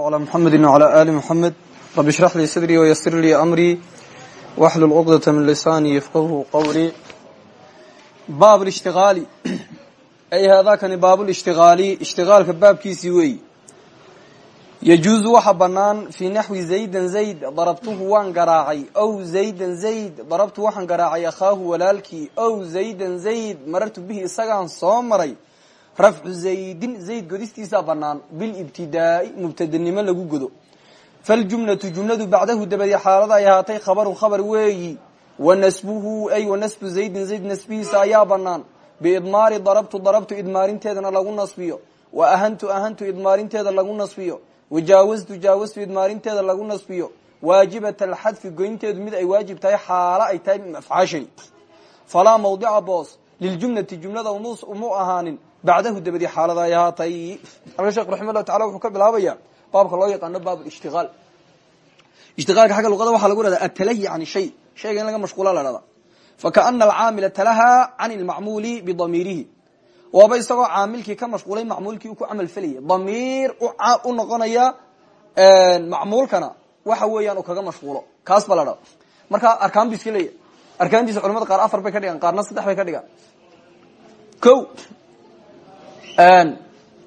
على محمد وعلى آل محمد رب اشرح لي صدري ويسر لي أمري واحلل عقدة من لساني يفقه قولي باب الاشتغال أي هذا كان باب الاشتغال اشتغال كباب كيسي وي يجوز waxa banaan في نحو زيدا زيد ضربته waan garaacay أو زيدا زيد ضربtu waxaan garaacay أkhaahu walaalkii أو زيدا زيد marartu bihi isagaan soo maray rafcu zaydin zayd godistiisaa banaan bilibtidaai mubtadanimo lagu godo. Faljumlatu jumladu bacdahu dabadi xaalada ay ahaatay khabarun khabar weeyi. Wa nasbuhu ay wa nasbu zaydin zayd nasbihiisa ayaa banaan biidmaari darabtu darabtu idmaarinteedana lagu nasbiyo. Wa ahantu ahantu idmaarinteeda lagu nasbiyo. Wajaawaztu jaawaztu idmaarinteeda lagu nasbiyo. Waajibat alxadfi goynteedu mid ay waajib tahay xaalo ay tahay afcaashani falaa mawdica boos. Liljumlati jumlada umu ahaanin bacdahu dabadi xaalada ay ahaatay alka sheekh raxima llahu tacala wuxuu ka bilaabaya baabka loo yaqaano baab ishtiaal ishtiaalka xagga luqada waxaa lagu hahda atalahi can shay shayga in laga mashquula la hahda fakaana alcaamila talaha can lmacmuuli bidamiirihi waaba isagoo caamilkii ka mashquulay macmuulkii u ku camal felayay damiir u noqonaya macmuulkana waxa weeyaan ba la dhada marka arkaan bu iska leeya arkaantiisa qaar afar bay ka dhigaan qaarna saddex bay ka dhigaan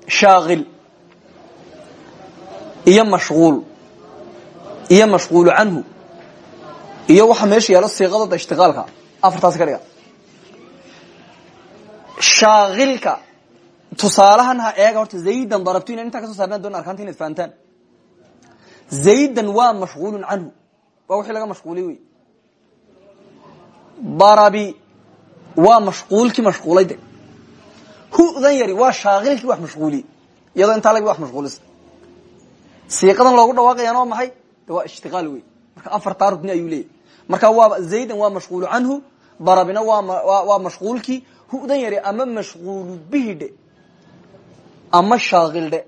shaakil iyo mashquul iyo mashquulu canhu iyo waxa meesha yaalo siiqadooda ishtiqaalka afartaas ka dhiga. Shaakilka tusaalahan ha eega horta zaydan darabtu ina intaa ka soo saarnaan doona arkaanta inaad fahantaan. Zaydan waa mashquulun canhu waa wixii laga mashquulay wey waa mashquulkii mashquulay hudan yari? Waa shaakilkii wax mashquuliyey iyadoo intaa lagi wax mashquulisa siiqadan loogu dhawaaqayaan waa maxay? De waa ishtiqaal wey marka afartaa rugni ayuu leeyahy marka waa zaydan waa mashquulu canhu darabina waa mashquulkii hudan yari? Ama mashquulu bihi dhe ama shaakil dhe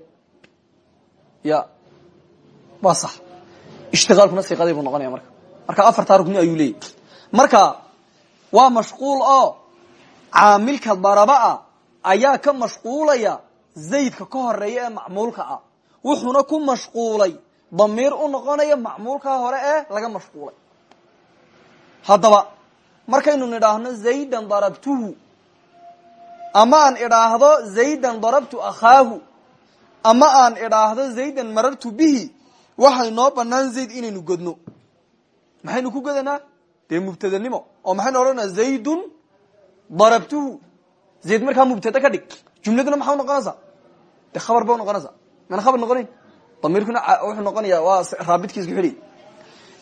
ya. Waa sax. Ishtiqaalkuna siiqadii buu noqonaya marka. Marka afartaa rugni ayuu leeyahy marka waa mashquul oo caamilka daraba ah ayaa ka mashquulaya zaydka ka horreeya ee macmuulka ah. Wuxuuna ku mashquulay damiir u noqonaya macmuulkaa hore ee laga mashquulay. Haddaba markaynu nidhaahno zaydan darabtuhu ama aan idhaahdo zaydan darabtu akhaahu ama aan idhaahdo zaydan marartu bihi waxay noo banaan zayd inaynu godno. Maxaynu ku godanaa? Dee mubtadanimo oo maxaynu odhanaa zaydun darabtuhu zayd markaa mubtada ka dhig jumladuna maxaa unoqonaysaa de khabar ba unoqonaysaa mana khabar noqonayn damiirkuna wuxuu noqonaya waa raabidkiisku xidhiy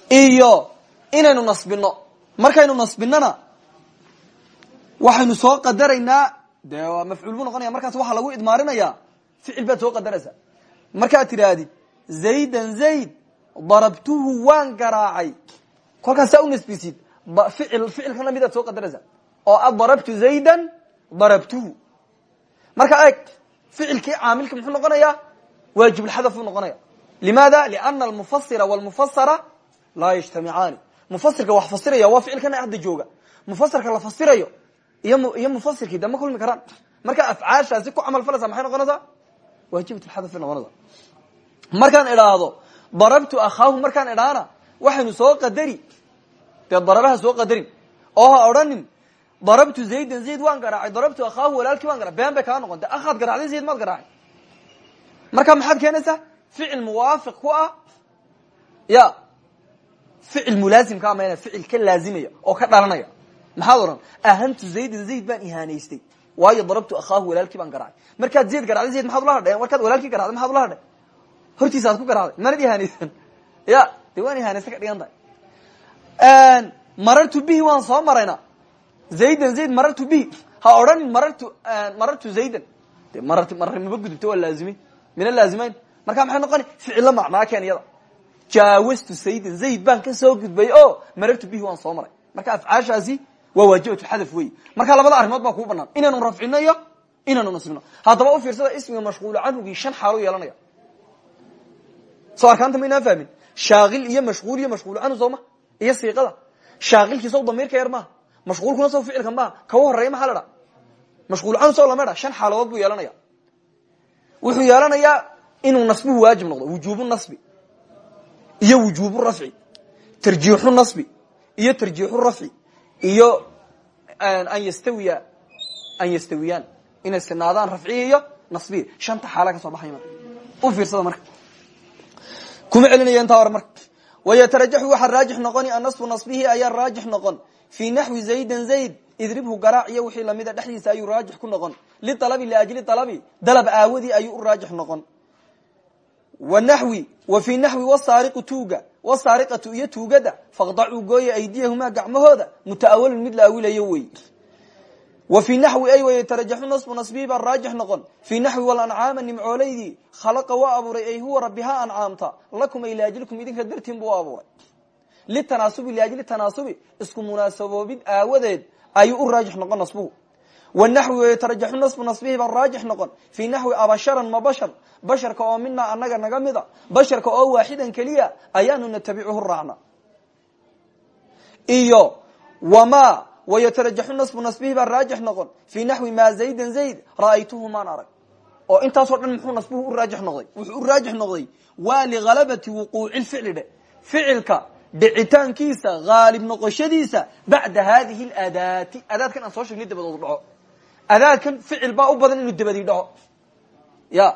iyo inaynu nasbino markaynu nasbinona waxaynu soo qadaraynaa de mafcuul buu noqonaya markaas waxaa lagu idmaarinaya ficil baad soo qadaraysaa markaad tidhaahdid zaydan zayd darabtuhu waan garaacay kolkaas saa u nasbisid ficil ficilka lamidaad soo qadaraysaa oo a darabtu zaydan darabtuhu marka eeg ficilkii caamilka muxuu noqonayaa? Waajibulxadaf buu noqonaya limaada? Liana almufasira walmufasara laa yajtamicaani. Mufasirka wax fasiraya waa ficilkana hadda jooga. Mufasirka la fasirayo iyo mufasirkii de kulmi karaan. Marka afcaashaasi ku camal falaysa maxay noqonaysaa? Waajibatulxadaf bay noqonaysaa. Markaan idhaahdo darabtu akhaahu markaan idhaahna waxaynu soo qadari. Dee darabaha soo qadarin. Oo ha odhanin darabtu zaydan zayd waan garaacay darabtu akhaahu walaalkii waan garaa been bay kaa noqon de akhaad garaacday zayd maad garaacay. Marka maxaad keenaysaa? Ficil muwaafiq ku ah. Ya ficil mulaazim ka amayna ficil ka laazimaya oo ka dhalanaya. Maxaad odhan? Ahantu zaydan zayd baan ihaanaystay. Waayo darabtu akhaahu walaalkii baan garaacay. Markaad zayd garacday zayd maxaad ula hadheen markaad walaalkii garacday maxaad ula hadheen hortiisa ad ku garacday manad ihaanaysan? Ya de waan ihaanaysta ka dhigan tahay. Marartu bihi waan soo marayna zaydan zayd marartu bihi ha odhanin marartu marartu zaydan de mararnimaba gudubta waa laazimay mina laazimayn marka maxay noqoni ficilla macnaa keen iyada jaawastu zaydan zayd baan ka soo gudbay o marartu bihi waan soo maray marka afcaashaasi waa waajibatu xadaf wey marka labada arrimood baa kuu banaan inaynu rafcino inaanu nasbino haddaba u fiirsada ismiga mashquulu canhugii shan xaalo yeelanaya soo arkaanta maynaan fahmin shaakil iyo mashquul iyo mashquulu canhu sooma iyo siiqada shaakilkii sow damiirka yar maaha mashquulkuna sow ficilka maaha kawa horreeya maxaa la dhaa mashquul canhu sow lama dha shan xaaladood buu yeelanaya. Wuxuu yeelanayaa inuu nasbuhu waajib noqdo wujuubu nasbi iyo wujuubu rafci tarjiixu nasbi iyo tarjiixu rafci iyo an yastawiya an yastawiyaan inay sinaadaan rafciya iyo nasbiya shanta xaala ka soo baxay u fiirsada marka. Kuma celinaya intaa hore marka. Wayatarajaxu waxaa raajix noqoni annasbu nasbihi ayaa raajix noqon fii naxwi zaydan zayd idribhu garaac iyo wixii lamida dhexdiisa ayuu raajix ku noqon. Lialabi liajli alabi dalab aawadii ayuu u raajix noqon. Wanaxwi wa fii naxwi wasaariqu tuuga wasaariqatu iyo tuugada faqdacuu gooya aydiyahumaa gacmahooda muta'awalun mid la awilayo wey. Wa fii naxwi ay wayatarajaxu nasbu nasbihi baa raajix noqon. Fii naxwi walancaama nimcoolaydii khalaqa waa abuuray ay huwa rabbiha ancaamta. Lakum ay liajlikum idinka dartiin buu abuuray litanaasubi liajli tanaasubi isku munaasaboobid aawadeed ayuu u raajix noqon nasbuhu wanaxwi wayatarajaxu nasbu nasbihi baa raajix noqon fii naxwi abasharan ma bashar basharka oo mina anaga naga mida basharka oo waaxidan keliya ayaanu natabicuhu raacna iyo wama wayatarajaxu nasbu nasbihi baa raajix noqon fii naxwi ma zaydan zayd ra'aytuhu maan arag oo intaasoo dhan muxuu nasbuhu u raajix noqday wuxuu u raajix noqday waa lihalabati wuquuci lficli dhe ficilka dhicitaankiisa haalib noqoshadiisa bacda hadihi ladaati adaadkan aan soo sheegnay dabadood dhaco. Adaadkan ficil baa u badan inuu dabadii dhaco. Ya.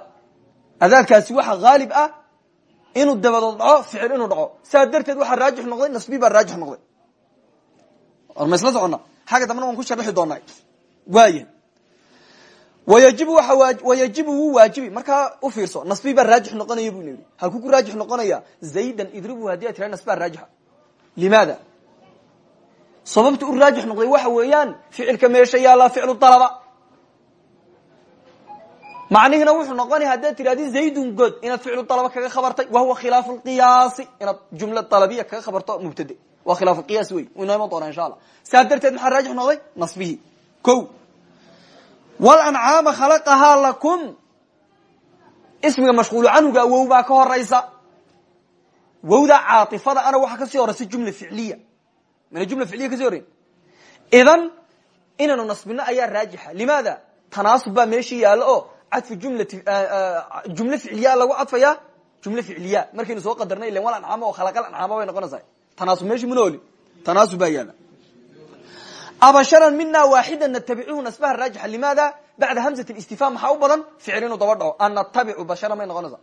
Adaadkaasi waxa haalib ah inuu dabadood dhaco ficil inuu dhaco. Saa darteed waxaa raajix noqday nasbi baa raajix noqday. Or ma isla socona xagga dambana waan ku sharixi doonaa waaya wayajibu wuu waajibi. Markaa u fiirso nasbi baa raajix noqonaya bu ina yidhi halkuu ku raajix noqonaya zaydan idribu haddii a tira nasbaa raajixa limaada? Sababta u raajix noqday waxa weeyaan ficilka meesha yaallaa ficlu dalaba. Macnihina wuxuu noqonaya haddaad tirahdi zaydun god inaad ficlu dalaba kaga khabartay wahuwa khilaafu lqiyaasi inaad jumla dalabiya kaga khabarto mubtade waa khilaafu qiyaas wey inoo iman doona insha allah. Saa darteed maxaa raajix noqday? Nasbihi. Ko walancaama khalaqahaa lakum. Ismiga mashquulu canhuga wow baa ka horaysa. Wowda caaifada ana waxaa ka sii horeysa jumla ficliya. Mana jumla ficliya ka sii horeyn idan inaynu nasbino ayaa raajixa. Limaada? Tanaasub baa meeshii yaalo oo cadfu jumlati jumle ficliya lagu cadfaya? Jumle ficliya markaynu soo qadarnay ilan wal ancaama oo khalaqal ancaama bay noqonaysaa. Tanaasub meeshii muna oli tanaasub baa yaalla abasharan mina waaxida natabicuhu nasbaha raajixa limaada? Bacda hamzat istifham. Maxaa u badan? Ficil inuu daba dhaco. An natabicu basharan may noqonaysaa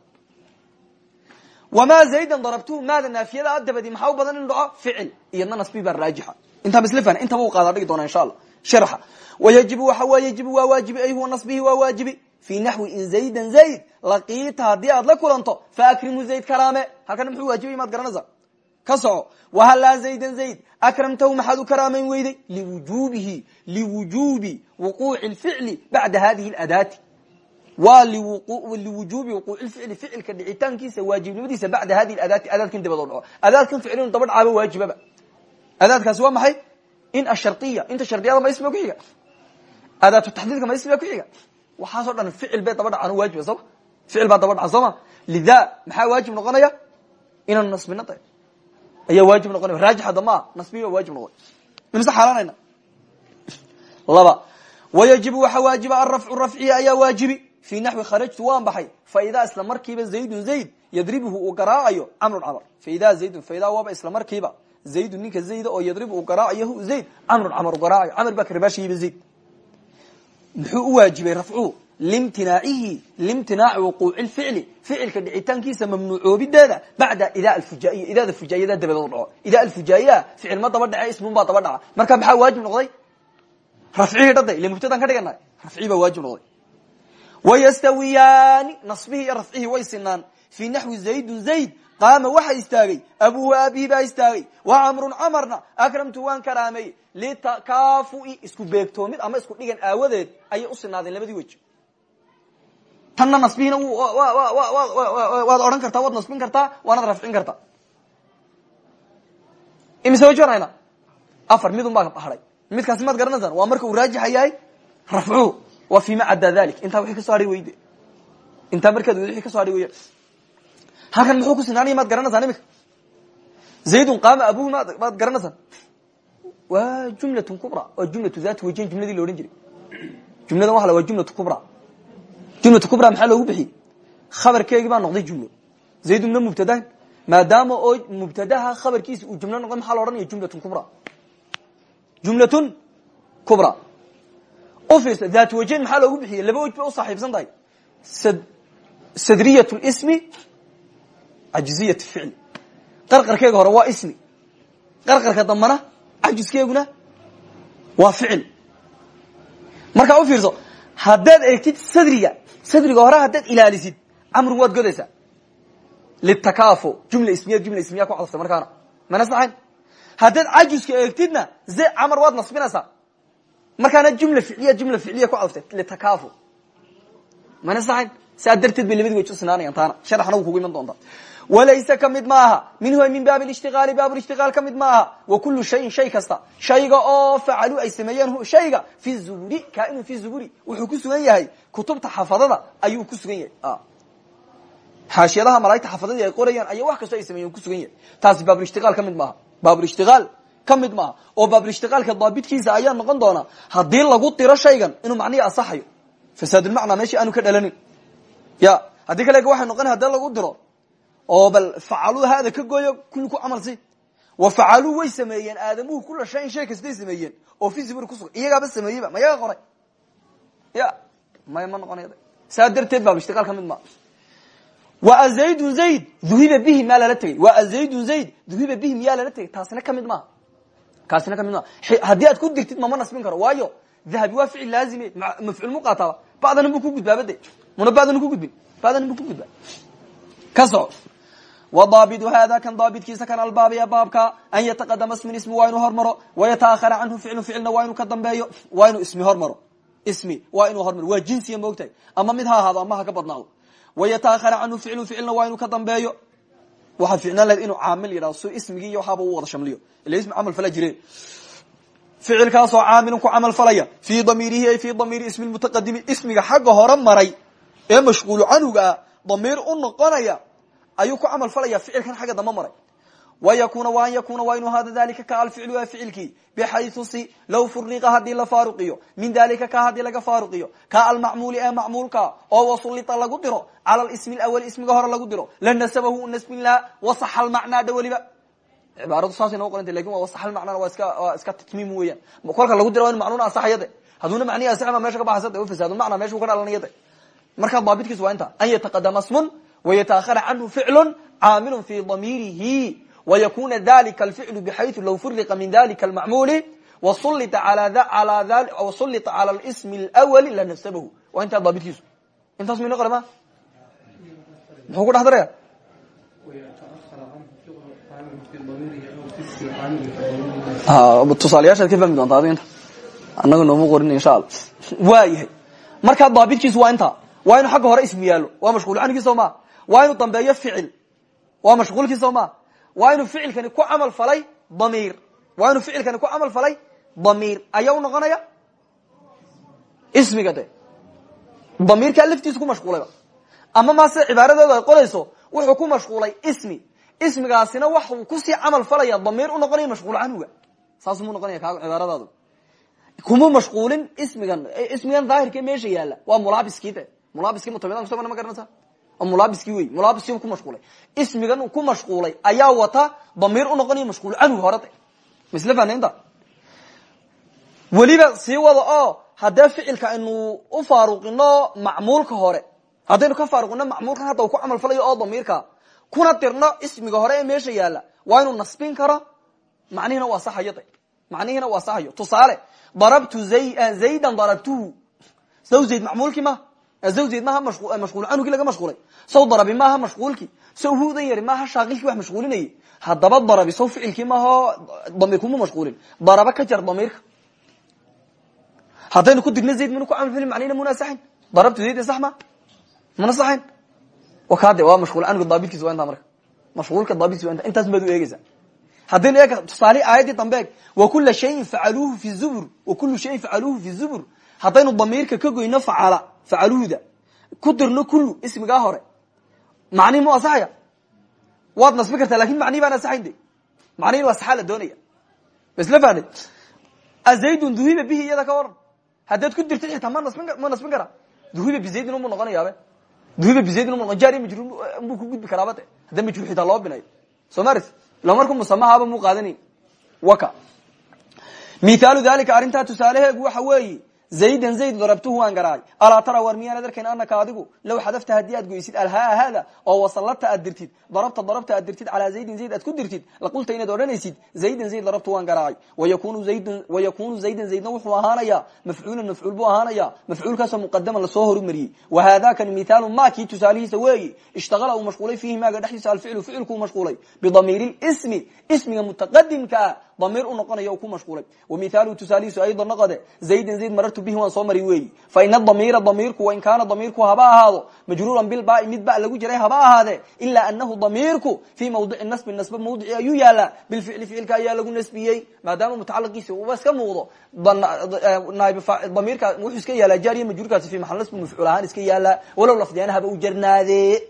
wama zaydan darabtuhu maada naafiyada a dabadi maxaa u badan inu dhaco? Ficil. Iyadna nasbi baa raajixa intaa isla fahna intaba u qaada dhigi doona insha allah. Sharxa. Wayajibu waxa waa yajibu waa waajibi ay huwa nasbihi waa waajibi. Fi naxwi in zaydan zayd laqiita haddii aad la kulanto faakrimu zayd karaame. Halkana muxuu waajibay maad garanaysaa ka soco wahalaa zaydan zayd akramtahu maxaad u karaamayn weyday liwujubihi liwujubi wuquuci lficli bacda hadihi adaati waa liwujubi wuquuci ficli ficilka dhicitaankiisa waajibnimadiisa bacda hadihi adaati adaadkan dabadoo dhaco adaadkan ficil inu daba dhacaaba waajibaba adaadkaasi waa maxay in ashariya inta shardiyada ma ismiga ku xiga adaatu taxdiidka ma ismiga ku xiga waxaasoo dhan ficil bay daba dhacaan waajiba sooma ficil baa daba dhaca sooma lida maxaa waajib noqonaya inaanu nasbino da ayaa waajib noqonaya. Raajix hadda maa nasbi baa waajib noqday imse xaalanayna laba wayajibu waxa waajiba arafcu rafciya ayaa waajibi. Fi naxwi kharajtu waan baxay. Faidaa isla markiiba zaydun zayd yadribuhu uu garaacayo camrun camr faida zaydun faidaa waaba isla markiiba. Zaydun ninka zayda oo yadribu uu garaacayo hu zayd camrun camr garaacayo. Camr baa karbaashayiba zayd. Muxuu u waajibay rafcuhu limtinaacihi limtinaaci wuquuci lficli ficilka dhicitaankiisa mamnuucoobideeda bacda ida alfujaiya idaada fujaayada dabadood dhaco. Ida alfujaayaa ficil ma daba dhace ismun baa daba dhaca. Marka maxaa waajib noqday? Rafcihii dhada ile mubtadaan ka dhigana rafcii baa waajib noqday. Wayastawiyaani nasbihii iyo rafcihii way sinaan. Fii naxwi zaydun zayd qaama waxa istaagay abuhu aabihi baa istaagay wa camrun camarna akramtu waan karaameeyey litakafui isku beegtoomid ama isku dhigan aawadeed ayay u labadii weji tanna nasbihina waad odhan kartaa waad nasbin kartaa waanaad rafcin kartaa imise waan hayna afar midun baa haday midkaasi maad garanaysaan waa marka uu raajixa yahay rafcuhu wa fima caddaa dalik intaa wixii ka soo hadhay weyde intaa markaad wixii ka soo hadhay weya halkan muxuu ku sinaanaya maad garanaysaan imika zaydun qaama abuhu ma maad garanaysaan waa jumlatun kubra waa jumlatu dati wajihin jumladii la odhan jiray jumladan waa waa jumlatu kubra jumlatu kubra maxaa loogu bixiyey khabarkeegii baa noqday jumlo zaydun mina mubtadahin maadaama oo mubtadaha khabarkiisa uu jumlo noqday maxaa la odhanaya jumlatun kubra. Jumlatun kubra. U fiirsa daat wajen maxaa loogu bixiyey? Laba wej bay u saaxiibsan tahay. Sadriyat lismi cajiziyat ficli qarqarkeega hore waa ismi. Qarqarka dambana cajiskeeguna waa ficil markaa u fiirso haddaad eegtid sadriga sadriga hore haddaad ilaalisid camrun waad godaysaa. Litakafo jumla ismiya jumla ismiya ku cadaftay markaana. Mana saxayn? Haddaad cajiska eegtidna ze camar waad nasbinaysaa. Markaana jumla ficliya jumla ficliya ku cadaftay litakafo mana saxayn? Saa darteed bay labadi waj usinaanayan taana. Sharaxna wuu kugu iman doontaa walayse ka mid ma aha minhu min baab ishtiaali baab ishtiaal ka mid ma aha wa kulu shayin shay kasta shayga oo facaluu ay sameeyeen shayga fi zuburi kainun fi zuburi wuxuu ku sugan yahay kutubta xafadada ayuu ku sugan yahay xaashiyadaha malaigta xafadadii ay qorayaan aya wax kasto ay sameeyen ku sugan yahay taasi baabulishtiaal ka mid maaha baabulishtiaal ka mid maaha oo baabulishtiaalka daabitkiisa ayaa noqon doona haddii lagu diro shaygan inuu macnihi asaxayo fasaadulmacnaa meeshii aanu ka dhalanin ya haddii kale waxay noqon haddii lagu diro oo bal facaluu haada ka gooyo kulli ku camal si wa facaluu way sameeyeen aadamuhu kula shayin shay kastay sameeyeen oo fi zibur kusugan iyagaaba sameeyeyba ma yaga qoray? Ya maya ma noqonay saa darteed baabishtiqaal ka mid ma. Wa zaydun zayd duhiba bihi maa lala tegey? Wa zaydun zayd duhiba bihi miyaa lala tegey? Taasina ka mid maaha kaasina ka mid maaha haddii aad ku dirtid mama nasbin karo. Waayo dahabi waa ficil laazime mafcuul muqaataba bacdana buu ku gudbaaba de muna bacdana ku gudbin. Bacdana buu ku gudbaa. Ka soco wdaabidu hada kan daabidkiisa kan albaabiya baabka an yataqadama ismin ismi waa inuu hormaro wayataahara canhu ficlu ficilna waa inuu ka dambeeyo waa inuu ismi hormaro. Ismi waa inuu hormaro waa jinsiya moogtahay ama mid ha ahaado ama ha ka badnaado wayataahara canhu ficlu ficilna waa inuu ka dambeeyo. Waxaa ficnaan lahayd inuu caamil yidhahdo su ismigii iyo waxaaba u wada shamliyo. Ila ismi camal fala jireen. Ficilkaasoo caamilun ku camal falaya fii damiirihi ay fii damiiri ismi mutaqadimi xagga hore maray ee mashquulu canhuga ah u noqonaya ayuu ku camal falaya ficilkan xagga damba maray. Wayakuna wa an yakuna waa inuu hada dalika ka alficlu waa ficilkii bxayu si low furiqa haddii la faaruqiyo min dalika ka haddii laga faaruqiyo ka almacmuuli ee macmuulka oo wasulita lagu diro. Cala ismi awali ismiga hore lagu diro. Lanasabahu nasbin laha wasaxa lmacnaa dha weliba cibaaradu saasay noo qoranta laakiin wasaxa lmacnana waa iska waa iska tatmiim weeyaan. Kolka lagu diro waa in macnuuna asaxaya de haduuna macnihi asaxba meesha ka baxaysa de fasaadu macna meshu ka dhalanaya de markaa daabitkiis waa inta an yataqadama smun wytahara canhu ficlu caamilu fi damiirihi wayakuna dalika alficlu bxayu low furia min dalika almacmuli wasulia cala smi اlwli lanafsabahu waa intaa daabitkiisu intaas mayno qore ma muxuu ku dhex daraya tusaalayaashaad ka fahmi doontaa adu inta annaga nooma qorin insha alla waayahay markaa daabitkiisu waa intaa waa inu xagga hore ismi yaalo waa mashhuul canigi soo maa waa inuu dambeeyo ficil. Waa mashquulkii soo ma? Waa inuu ficilkani ku camal falay damiir. Waa inuu ficilkani ku camal falay damiir. Ayaa u noqonaya? Ismiga de. Damiirkaa laftiisu ku mashquulayba ama maase cibaaradeedu ay qorayso wuxuu ku mashquulay ismi. Ismigaasina waxuu ku sii camal falaya damiir u noqonaya mashquul canhuga saasumuu noqonaya kaaga cibaaradaadu. Kuma mashquulin ismigan ismigan daahirka meesha yaalla waa mulaabiskii mulaabiskii mutamida kusabana ma garanaysa mulaabiskii wey mulaabiskii ku mashquulay. Ismigan ku mashquulay ayaa wata damiir u noqonaya mashquul canhu hore de misle fanaynta weliba sii wada oo haddee ficilka aynu u faaruqino macmuulka hore haddaynu ka faaruqino macmuulkan hadda uu ku camal falayo oo damiirka kuna dirno ismiga hore ee meesha yaalla waa inuu nasbin karo? Macnihina waa saxayo de macnihiina waa saxayo. Tusaale darabtu zaydan darabtuhu saw zayd macmuulkii ma zawjeed maaha mashquul canhugii laga mashquulay. Saw darabi maaha mashquulkii saw hudan yari maaha shaaqilkii wax mashquulinayay haddaba darabi saw ficilkii maaho damiirkuma mashquulin. Daraba ka jar damiirka haddaynu ku digno zayd muna ku camal fali macnayna muna saxayn darabtu zaydin sax ma muna saxayn wakade waa mashquul canhuga daabitkiisa waa intaa marka. Mashquulka daabitkiisa waa inta intaas baad u eegeysaa haddaynu eeg tusaale aayaddii dambe eeg wa kula shayin facaluuhu fi zubur wa kulu shayin facaluuhu fi zubur. Haddaynu damiirka ka goyno facala facaluhuda ku dirno kulu ismigaa hore macnihi mu asaxaya waad nasbi kartaa laakiin macnihi baan asaxayn de macnihin waa saxaa la doonaya masla fahne azaydun duhiba bihi iyada ka waran haddaad ku dirtid xitaa ma nasbin ma nasbin kara duhiba bizaydin umu noqonayaabe duhiba bizaydin jaari majruur buu ku gudbi karaaba de hadda majruur xitaa loo binayo soo maris ila markuu musamahaaba muu qaadanayn waka mithaalu dalika arrintaa tusaalaheegu waxa weeyi zaydan zayd darabtuhu waan garaacay alaa tara war miyaanad arkayn anaka adigu low xadafta haddii aad goysid alhaa hada oo wasalata aad dirtid darabta darabta aad dirtid calaa zaydin zayd aad ku dirtid laqulta inaad odhanaysid zaydan zayd darabtu waan garaacay wayakunu zaydan zaydna wuxuu ahaanaya mafcuulan mafcuul buu ahaanaya mafcuulkaasoo muqadaman la soo horumariyey wahadakan mithaalu ma kii tusaalihiisa weeyi ishtagala uu mashquulay fiihi maaga dhexdiisa alficlu ficilkuu mashquulay bidamiiri ismi ismiga mutaqadimkaa damiir u noqonaya ku mashquulay. Wamithaaluhu tusaalihiisu ayda noqode zaydan zayd marartu bihi waan soo mari weeyi. Fa ina damiira damiirku wain kaana damiirku haba ahaado majruuran bilbaai mid ba lagu jiray haba ahaade ilaa anahu damiirku fii mawdici nasbi nasba mawdici ayuu yaalaa bilficli ficilka ayaa lagu nasbiyey maadaama mutacalaqiisi uba iska muuqdo damiirka wuxuu iska yaalaa jaariya majruurkaasi fi maxal nasbi mafcuul ahaan iska yaalaa walow lafdiyaana haba u jarnaade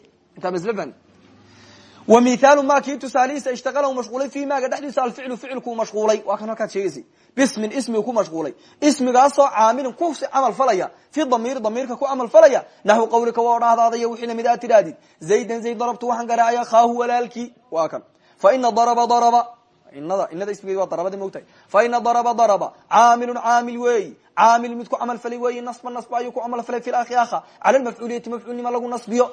mithaalu ma kii tusaalihiisa ishtaqala mashquulay fi maaga dhexdiisa alficlu ficilkuu mashquulay waa kan halkaad sheegaysay bismin ismigu ku mashquulay ismigaasoo caamilin ku camal falaya fi damiiri damiirka ku camal falaya naxwi qawlika waa odhahdaadaya wixii la mid aad tidhahdid zaydan zayd darabtu waxaan garaacay akhaahu walaalkii waa kan fa ina daraba daraba inada inada ismigeedi waa darabadi mogtahay fa ina daraba daraba caamilun caamil weeyi caamil mid ku camal falay weeyi nasba nasba ayuu ku camal falay fi lakhi akha cala lmafcuuliyati mafcuulnima lagu nasbiyo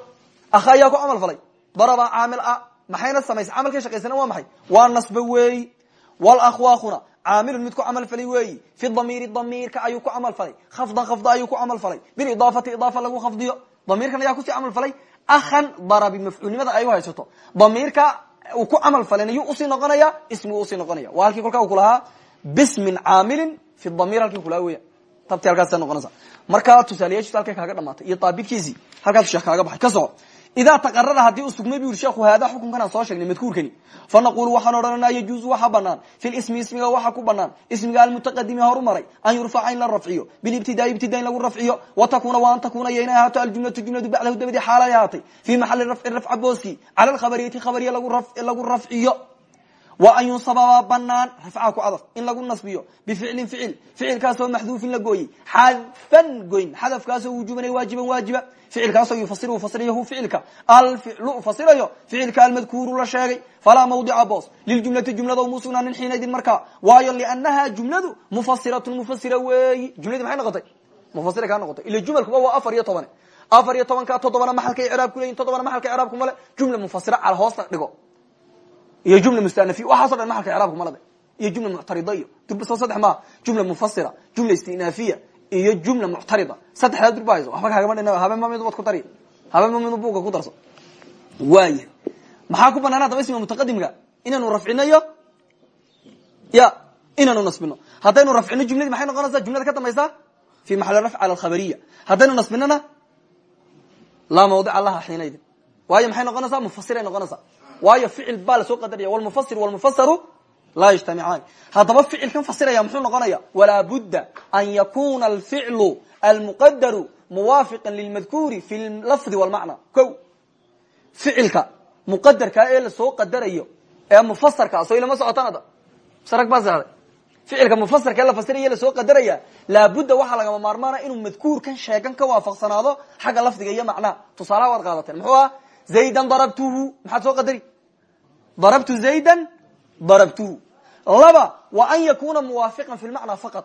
akha ayaa ku camal daraba caamil a maxayna samaysay? Camalkay shaqaysana waa maxay? Waa nasba weeyi wlahwaakuna caamilun mid ku camal falay weeyi fi damiiri damiirka ayuu ku camal falay. Khafdan khafda ayuu ku camal falay. Bilidaafati idaafa lagu khafdiyo. Damiirkan ayaa ku sii camal falay. Akhan darabi mafcuulnimada ay u haysato. Damiirka uu ku camal falen ayuu u sii noqonaya ismigu u sii noqonaya. Waa halkii kolkaa u kulahaa bismin caamilin fi damir halkii kulahaa weya tabti halkaasa noqonaysa. Kaaga dhamaatay iyo daabidkiisii halkaas sheekh kaaga baxay. Ka idaa taqarara haddii u sugnay bu yuri sheekhu haadaa xukunkan aan soo sheegnay madkuurkani fa naqulu waxaan odhananaa yajuuzu waxa banaan fi lismi ismiga waxa ku banaan ismiga almutaqadimi horu maray an yurfaca in la rafciyo bilibtidaai ibtida in lagu rafciyo wa takuna wa an takuna iyo inay ahaato aljumlatu jumladu bacdahu dabadii xaalay ahaatay fii maxali rafci rafca booski cala alkhabariyati khabariya lagu rafciyo wa an yunsababa banaan rafca ku adaf in lagu nasbiyo bificlin ficil ficilkaasoo maxduufin la gooyey xadfan goyn xadafkaasoo wujubanay waajiban waajiba ficilkaasoo yufasir uu fasirayo hu ficilka alficlu fasirayo ficilka almadkuuru la sheegay falaa mawdica boos liljumlati jumlada uma sugnaanin xiinaydin markaa waayo liannaha jumladu mufasiratun mufasira weeyi jumladii maxay noqotay mufasira kaa noqotay ila jumalkuba waa afar iyo tobane afar iyo tobanka toddobana maxalka icraab ku leyihin toddobana maxalka icraabku male jumla mufasira cal hoosta dhigo iyo jumla mustanafiya waxaaso dhan maxalka icraabku malade iyo jumla muctarida iyo durbaso saddex maaha jumla mufasira jumla istinafiya iyo jumla muctarida. Saddexdaa durba hayso. Waxba kaagama dhin haben ma mid bad ku dari haben ma mid buuga ku darso. Waaya maxaa ku banaan haddaba ismiga mutaqadimka? Inaanu rafcinayo ya inaanu nasbino. Haddaynu rafcino jumladii maxay noqonaysaa? Jumlada ka dambaysa? Fi maxali rafc cala alkhabariya. Haddaynu nasbinona laa mawdica laha xiinaydin waayo maxay noqonaysaa? Mufasiray noqonaysaa waayo ficil baa la soo qadaraya. Wlmufasir wlmufasaru laa yajtamicaan haddaba ficilkan fasiraya muxuu noqonaya walaa budda an yakuna alficlu almuqadaru muwaafiqan lilmadkuuri fi lafdi walmacna ko ficilka muqadarkaa ee la soo qadarayo ee mufasarkaa so ilama socotaan ada sarag baa sehday ficilka mufasarka ee la fasiraya la soo qadaraya laabudda waxaa lagama maarmaana inuu madkuurkan sheegan ka waafaqsanaado xagga lafdiga iyo macnaha. Tusaalaha waad qaadateen. Muxuu ah zaydan darabtuhu maxaad soo qadari darabtu zaydan darabtuhu laba wa an yakuna muwaafiqan fi lmacna faqad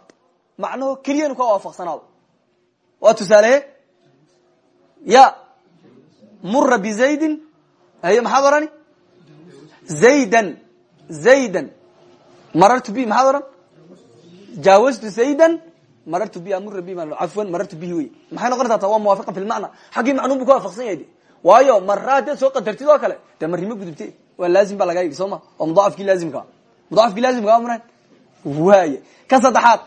macnaho keliya inu ka waafaqsanaado waa tusaalehe ya mura bizaydin haye maxaad orani zaydan zaydan marartu bi maxaad oran jaawastu zaydan marartu bi amura bi cafwan marartu bihi wey maxay noqonaysaa ta waa muwaafiqan fi lmacna xaggii macnun bu ka waafaqsan yahay de waayo mara haddaad soo qadartid oo kale. Dee marimo gudubte waa laazim baa lagaa yidhi soo ma? Waa mudaafkii laazimkaa mudaafkii laazimkaa mran waay ka saddexaad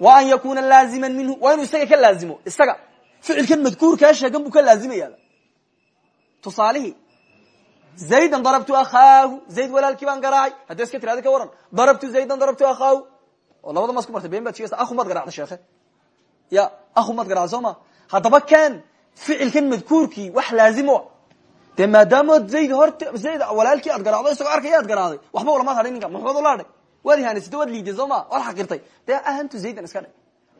wa an yakuna laaziman minhu. Waa inuu isaga ka laazimo isaga. Ficilkan madkuurkaa sheegan buu ka laazimayaa. Tusaalihii zaydan darabtu akhaahu. Zayd walaalkii baan garaacay. Hadda iska tirahda ka waran. Darabtu zaydan darabtu akhaahu. Oo labada mas ku martay been baad sheegaysa akhu maad ya akhu maad garacda soo ma? Haddaba kan ficilkan madkuurkii wax laazimo. Dee maadaamood zayd horta zayd walaalkii aad garaacdo isagoo arkaya aad garaaday waxba ulamaad hadhay ninka maxuud ula hadhay waad ihaanisata waad liiday soo ma waad xaqirtay. Dee ahantu zaydan iska dhe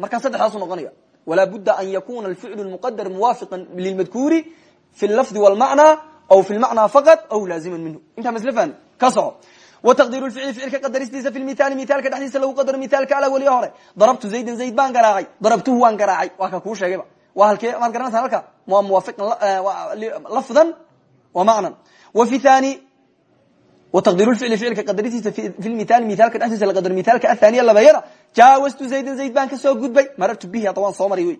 markaa saddexdaasu noqonaya walaa budda an yakuna alficlu lmuqadar muwaafiqan lilmadkuuri fi lafdi wlmacnaa aw fi lmacnaa faqad aw laaziman minhu. Intaa masle fahni ka soco. Wataqdiru lficli ficilka qadaristiisa fi lmithaali mithaalka dhexdiisa lagu qadaro mithaalka ala weliya hore. Darabtu zaydan zayd baan garaacay. Darabtuhu waan garaacay. Waa ka kuu sheegayba halkee maad garanaysaa halka. Waa muwaafiqan lafdan wa macnan. Wa fi thani wataqdiru lficli ficilka qadaristiisa fi lmithali mithaalka dhexdiisa la qadaro mithaalka athaniya labeeyana jaawastu zaydan zayd baan ka soo gudbay. Marartu bihi hadda waan soo maray wey.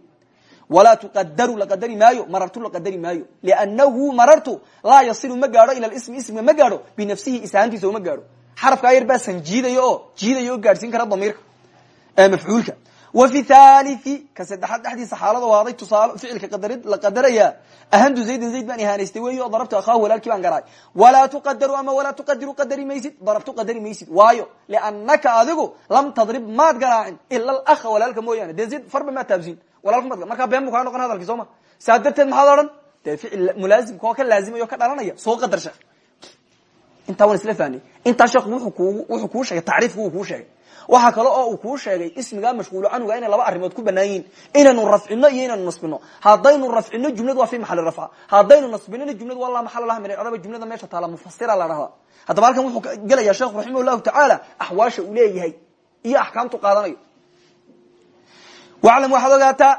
Walaa tuqadaru laqadari maayo marartu laqadari maayo. Liannahu marartu laa yasilu ma gaadho ila ismi ismiga ma gaadho. Binafsihi isahantiisa uma gaadho. Xarafkaa yar baasan jiidayo oo jiidayo oo gaadhsiin kara damiirka mafcuulka wa fi thalii ka saddexaad dhexdiisa xaalada waaday tusaale ficilka qadarid la qadaraya ahantu zaydan zayd baan ihaanaystay wey o darabtu akhaahu walaalkii baan garaay walaa tuqadaru ama walaa tuqadiru qadari maysid darabtu qadari maysid. Waayo liannaka adigu lam tadrib maad garaacin ila alakha walaalka mooyaane. Dee zayd farba maa taabsin walaalka maad markaa been bu kaa noqon hadalkii soo ma? Saa darteed maxaad odhan? Dee ficil mulaazimka oo ka laazimayo o ka dhalanaya soo qadar sheekh. Intaa waan isla fahnay intaa sheekhu waxaa kale oo uu kuu sheegay ismigaa mashhuulu canhuga inay laba arrimood ku banaan yihiin inaynu rafcino iyo inaynu nasbino haddaynu rafcino jumladu waa fi maxali rafca haddaynu nasbinona jumladu waa laa maxal laha min icraba jumlada meesha taala mufasira la dhahdaa haddaba halkan wuxuu gelaya sheekhu raximah llahu tacaala axwaasha uu leeyahay iyo axkaamtu qaadanayo. Waclam waxaad ogaataa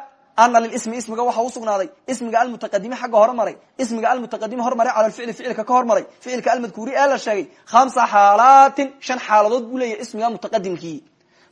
ana lilismi ismiga waxa usugnaaday ismiga almutaqadimi xagga hormaray ismiga almutaqadimi hormaray cala lficli ficilka ka hormaray ficilka almadkuuri ee la sheegay khamsa xaalaatin shan xaaladood buu leeyahy ismiga mutaqadimkii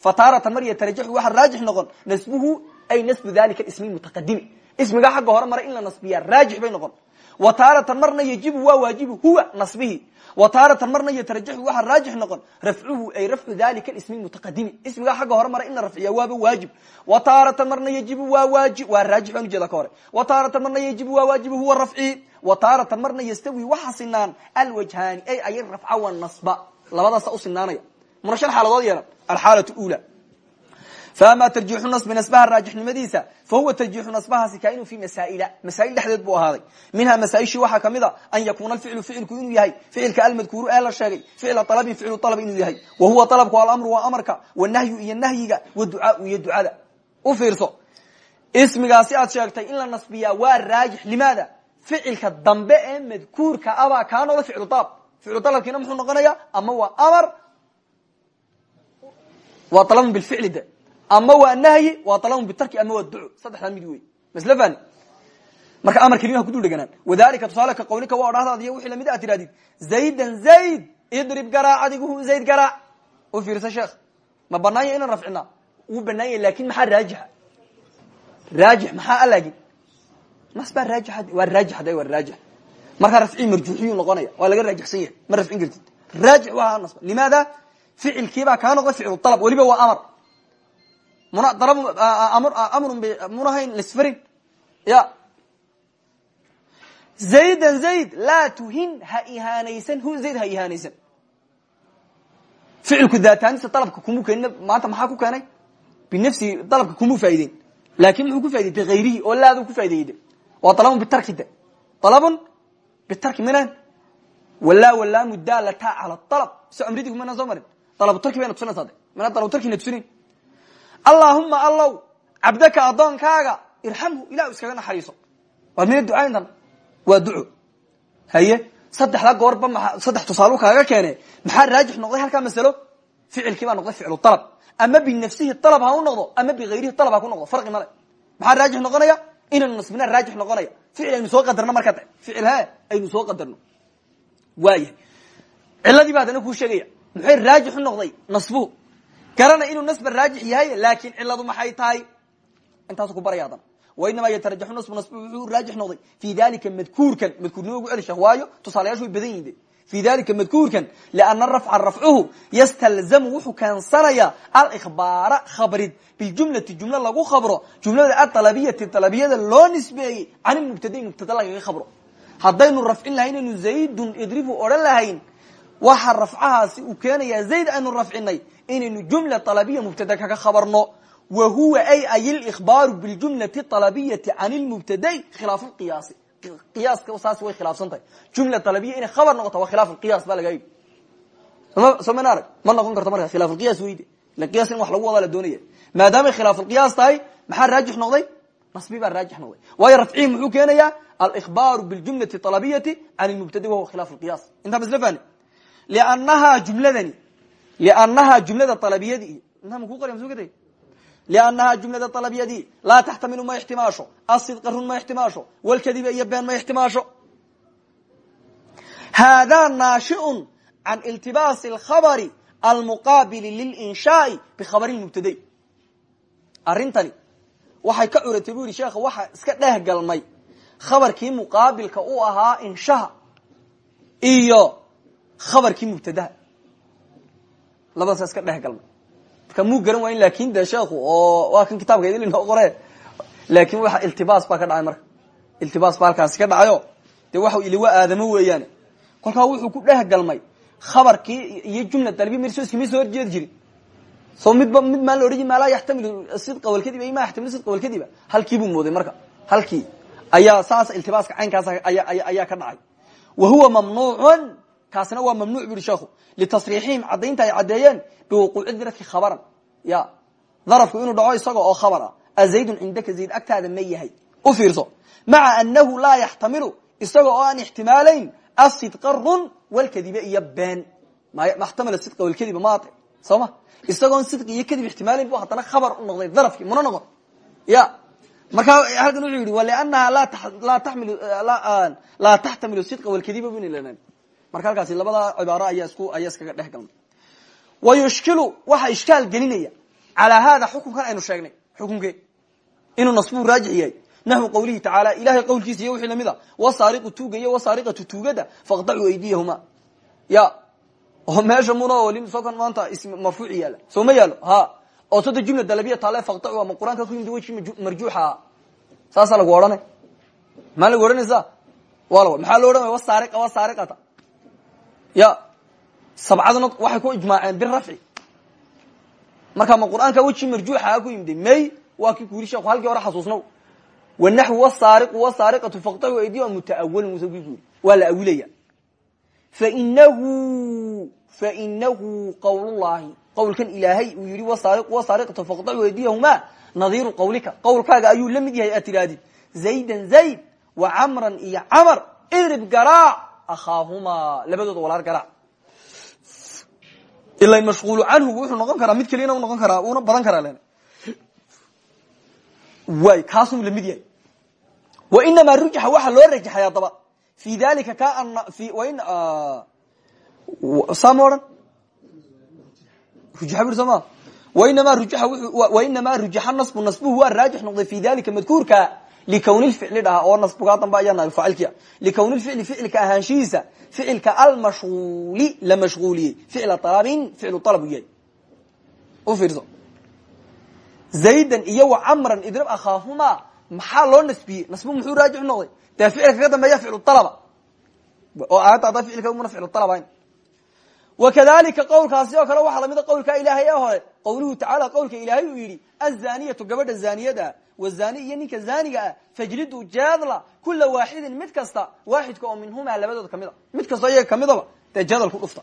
fataaratan mar yatarajaxu waxa raajix noqon nasbuhu ay nasbu dalika ismi mutaqadimi ismiga xagga hormaray in la nasbiyaa raajix bay noqon wa taaratan marna yajibu waa waajibu huwa nasbihi. Wa taaratan marna yatarajaxu waxa raajix noqon. Rafcuhu ay rafcu dalika ismi mutaqadimi ismigaa xagga hore mara in la rafciya waaba waajib. Wa taaratan marna yajibu waa waajib. Waa raajix baan ujeeda ka hore. Wa taaratan marna yajibu waa waajibu huwa rafci. Wa taaratan marna yastawi waxa sinaan alwajhaani. Ay ay rafca wanasba labadaasa u sinaanaya muna shan xaaladood yeelan alxaalatu ula fama tarjiixu nasbi nasbaha raajixnimadiisa fa huwa tarjiixu nasbahaasi kainuu fi masaaila masaail dhexdeed buu ahaaday minhaa masaaishii waxaa ka mid a an yakuuna alficlu ficilku inuu yahay ficilka almadkuuru ee la sheegay ficla alabin ficlu alab inuu yahay wa huwa alabku alamru waa amarka wanahyu iyo nahyiga waducaau iyo ducada u fiirso ismigaasi aad sheegtay in la nasbiyaa waa raajix limaada ficilka dambe ee madkuurka abaa kaa noqda ficlu alab ficlu alabkiina muxuu ama waa nahyi waa alabun bitarki ama waa duco saddexdaa mid wey masl fani marka amar kelima ha kudul dheganaan. Wadalika tusaale ka qawlika waa odhahdaad iyo wixii la mid aad tirahdid zaydan zayd! Idrib garaac adiguhu zayd garaac u fiirsa sheekh ma banaanya inaan rafcina wuu banaanya laakiin maxaa raajixa? Raajix maxaa alagin nas baa raajix waa raajix de waa raajix. Markaa rafci marjuuxiyu noqonaya. Waa laga raajixsan yahay. Ma rafcin kartid. Raajix waa nasba. Limaada? Ficilkiibaa kaa noqda ficlu alab weliba waa amar dalab munahayn lisfarin. Ya. Zaydan zayd laa tuhin ha ihaanaysan hu zayd ha ihaanaysan ficilku daataanisa dalabka kumu keenin maanta maxaa ku keenay? Binafsihi dalabka kumu faa'ideyn. Laakin muxuu ku faidey bigayrihi oo laadu ku faa'ideeyey de waa dalabun bitarki de. Dalabun bitarki minan walaa walaamu daalata cala alab so amridigu mana soo marin. Dalabu tarki bayna tusinaysaa de. Mana dalabu tarkina tusinayn allahuma allow cabdaka addoonkaaga irxamhu ilahu iskaga naxariiso. War mina ducayntan waa duco haye saddexda goorba saddex tusaalu kaaga keene maxaa raajix noqday halkaa masalo? Ficilkii baa noqday ficlu alab ama binafsihi alab ha u noqdo ama bigayrihi alab ha ku noqdo farqi male maxaa raajix noqonaya? Inaynu nasbina raajix noqonaya. Ficil aynu soo qadarno markaa ficil he aynu soo qadarno. Waaya ciladii ba haddana sheegaya. Muxay raajix noqday nasbuhu garana inuu nasba raajix yahay laakin ciladu maxay tahay? Intaasu ku baraya haddana wainamaa yatarajaxu nasbu nasbu wuxuu raajix noqday fi dalika madkuurkan madkuurnimo ugu celi sheekh waayo tusaalayaashu way badan yihiin fi dalika madkuurkan liana rafca rafcuhu yastalzamu wuxuu keensanaya alkhbaara khabrid biljumlati jumlo lagu khabro. Jumlada atalabiyati talabiyada loo nisbeeyey can ilmubtadai mubtada lagaga khabro. Haddaynu rafcin lahayn aynu zaydun idribu odhan lahayn waxa rafcahaasi uu keenayaa zayd aynu rafcinay inaynu jumla alabiya mubtada kaga khabarno wa huwa ay ay lihbaaru biljumlati alabiyati can lmubtadai khilaaf qiyaasi qiyaaska saas way khilaafsan tahay jumla alabiya inay khabar noqoto waa khilaaf qiyas baa laga yidhi arag ma noqon karto marka khilaafulqiyas weyde ila qiyas in wax lagu wadaa la doonaya maadaamay khilaafulqiyaas tahay maxaa raajix noqday nasbi baa raajix noqday waayo rafcihi muxuu keenayaa alihbaaru biljumlati alabiyati can lmubtadi wahuwa khilaaf lqiyaas intaa masla fahni liannahaa jumladani liannahaa jumlada alabiyadii liannahaa jumlada alabiyadii laa taxtamilu ma ixtimaasho asidqa run ma ixtimaasho walkadiba iyo been ma ixtimaasho haadaa naashiun can iltibaasi alkhabari almuqaabili lilinshaai bikhabari lmubtaday arrintani waxay ka curatay bu yihi sheekha waxa iska dheh galmay khabarkii muqaabilka u ahaa inshaha iyo khabarkii mubtadaha labadaasa iska dheh galmay marka garan waayin laakiin de sheekhu oo waa kan kitaabka idin inoo qore laakin waxa iltibaas baa ka dhacay marka. Iltibaas baa halkaasi ka dhacayo. Dee waxa ili waa aadamo weeyaane. Kolkaa wuxuu ku dheh galmay khabarkii iyo jumla dalbiya mirso iskama soo horjeedi jirin. So midba mid maa la odhan maa laa yaxtamilu sidqa walkadiba iyo ma yaxtamilu sidqa halkii buu mooday marka. Halkii. Ayaa saas iltibaaska caynkaas ayaa ka dhacay. Wa huwa kaasina waa mamnuuc bu uhi sheekhu. Litasriixihim caddaynta ay caddeeyeen biwuquuci dirati khabaran. Ya darafku inuu dhaco isaga oo khabar ah azaydun cindaka zayd agtaada ma yahay. U fiirso. Maca anahu laa yaxtamilu isaga oo aan ixtimaalayn asidqa run walkadibe iyo been. Maxtamala sidqa walkadiba maate soo ma? Isagoon sidqi iyo kadib ixtimaalayn bu haddana khabar u noqday darafkii muna noqon. Ya markaa halkan wuxuu yihi waliannaha laa tamilu laa taxtamilu sidqa walkadiba bu marka halkaasi labada cibaaro ayaa isku ayaa iskaga dhex waxa ishkaal gelinaya calaa hada xukunkan aynu sheegnay xukunkee inuu nasbuu raajix yahay naxwu qawlihi tacaala ilahay qawlkiisa iyo wixii la mid a wasaariqu tuuga tuugada faqdacuu aydiyahuma ya oo meesha muna olin sokan maanta marfuuc yaalla. Soo ma ha. Oo sada jumla dalabiya taale faqdacu ama qur'aanka ku yimid wejhi marjuuxa. Saasaa lagu odhanay. Maa lagu odhanaysa waa maxaa lo odhanaya wasaariqa wasaariqata ya sabcaduna waxay ku ijmaaceen birafci marka ma qur'aanka weji marjuuxa ku yimid may waa kii ku yiri sheekhu halkii hore xasuusnow. Wanaxwu wasaariqu wasaariqatu faqtacu aydiya mutaawalin musa kii ku yiri waa la awilaya. Fainahu fainahu qawlullahi qawlkan ilaahay uu yihi wasaariqu wasaariqatu faqtacu aydiyahuma nadiiru qawlika. Qawlkaaga ayuu la mid yahay aad tidhahdid zaydan zayd wa camran iyo camar idrib garaac akhaahumaa labadooda walaal garaac ila mashquulu canhu wuxuu noqon karaa mid keliyana u noqon karaa uuna badan karaa len way kaasuu la mid yahay wa inamaa rujaxa waxaa loo rajaxay haddaba fi dalika ka sama odhan rujaxa bui sooma wainamaa rujaxa wainamaa rujaxa nasbu nasbuhu waa raajix noqday fi dalika madkuurka likwn lficli dhaha oo nasbugaa dambe ayaa naab faacilkia likwn lficli ficilka ahaanshihiisa ficilka almashhuuli la mashhuuliyey ficla alabin ficlu alab u yahay u fiirso zaydan iyo wa camran idrib akhaahumaa maxaa loo nasbiyey nasbu muxuu raajix noqday dee ficilka ka dambeeya ficlu alaba oo aayadda hadda ficilka umuna ficlu alaba wakadalika qowlkaasi kale waxaa lamida qowlka ilaahay ee hore qowluhu tacaala qowlka ilaahay uu yidhi azaniyatu gabadha zaniyada wazani iyo ninka zaniga ah fajlidu jeedla kula waaxidin mid kasta waaxidka oo minhumaa labadood ka mid a. Mid kastoo iyaga kamidaba dee jeedal ku dhufta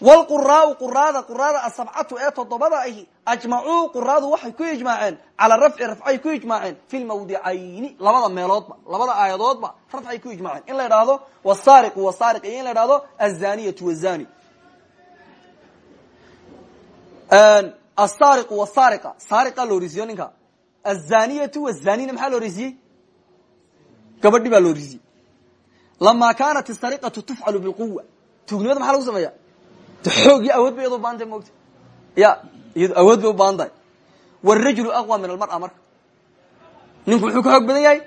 wlquraau quraada quraada asabcatu ee toddobada ahi ajmacuu quraadu waxay ku ijmaaceen calaa rafci rafcay ku ijmaaceen fi lmawdicayni labada meeloodba labada aayadoodba rafcay ku ijmaaceen. In la idhaahdo wazani asaariqu wasaariqa saariqa la orisiyo ninka. Azaniyatu wazanina maxaa la gabadhi baa la orisiyey lama kanat isariqatu tufcalu bilquwa tuugnimada maxaa lagu sameeya xoog iyo awood bay iyado ubahan tahay mogta ya iyado awood bay ubaahan tahay wrajulu aqwa min almara marka. Ninku wuxuu ka xoog yahay?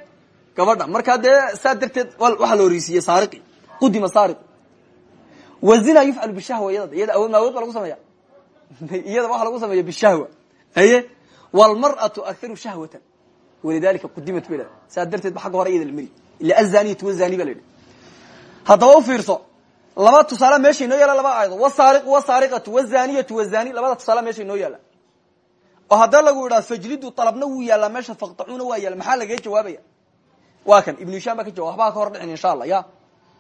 Gabadha markaa dee saa darteed waxaa la oreysiiyey saariqi. Qudima saariq wazina yufcalu bishahwa iyada iyada awood ma awood lagu sameeya iyada waxa lagu sameeya bishahwa. Aye wlmar'atu akharu shahwatan. Walidalika qudimat ba saa darteed ba xagga hore iyada la meri ila azaniyatu wazani ba la yidhi. Haddaba ufiirso laba tusaale meesha inoo yaalla laba aayado. Wasaariqu wasaariqatu wazaniyatu wazani labada tusaale meesha inoo yaalla oo hadda lagu idhaa fajlidu dalabna wuu yaalaa meesha faqtacuna waa yaalla maxaa lagaga jawaabaya? Waa kan. Ibnu hishaan baa ka jawab waxbaa ka hor dhicin insha allah ya